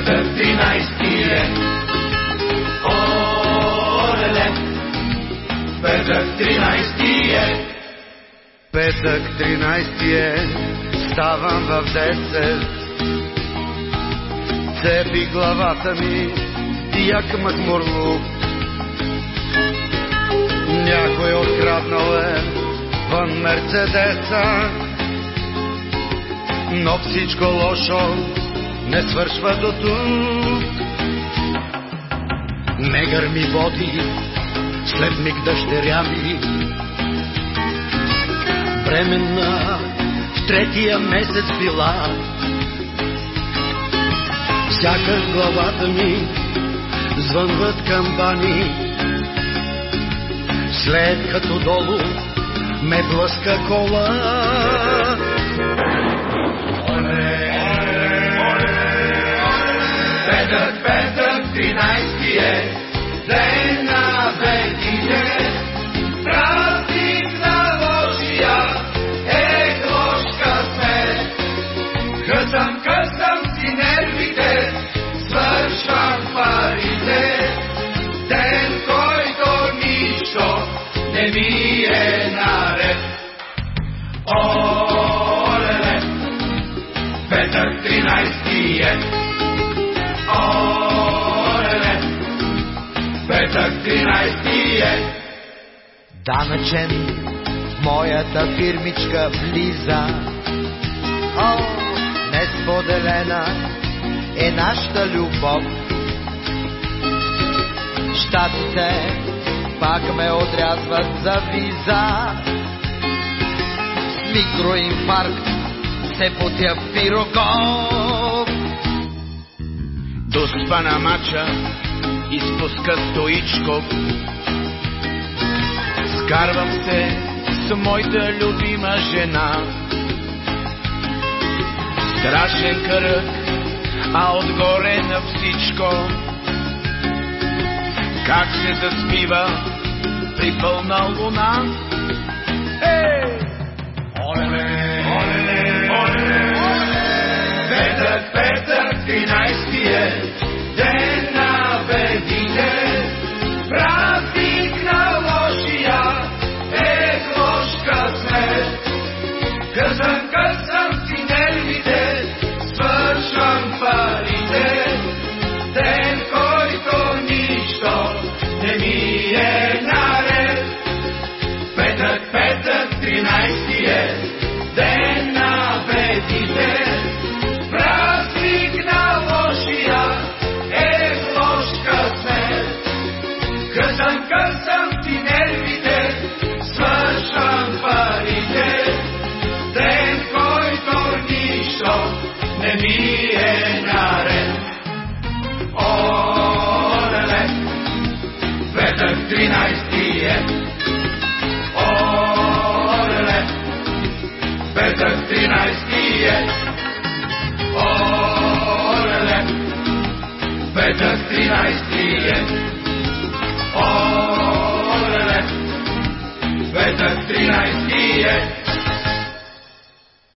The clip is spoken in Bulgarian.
Петък 13 е. Оле, Петък 13 е. Петък 13 е, ставам в 10. Цепи главата ми, як махмурлук. Някой откраднал е вън Мерцедеса, но всичко лошо не свършва до тук. Негър ми води, след миг дъщеря ми, бременна в третия месец била. Сякаш главата ми звънват камбани, след като долу ме блъска кола. Петък, петък, 13 е. Ден на бедите. Празник на лошия. Е, лош късмет. Късам, късам си нервите. Свършвам парите. Ден, който нищо не ми е наред. Оле, петък 13 е. Оле, петък 13 е. Данъчен в моята фирмичка влиза. О, несподелена е нашата любов. Штатите пак ме отрязват за виза. Микроинфаркт се потя в пирогов. Доспа на мача, изпуска стоичко. Скарвам се с моята любима жена. Страшен кръг, а отгоре на всичко. Как се заспива при пълна луна? Ей! Оле, 13 е наред. Петък, петък, 13 е ден на бедите. Празник на лошия е лош късмет. Късан, късан, петък 13 е. Оле, петък 13 е. Оле, петък 13 е. Оле, петък 13 е.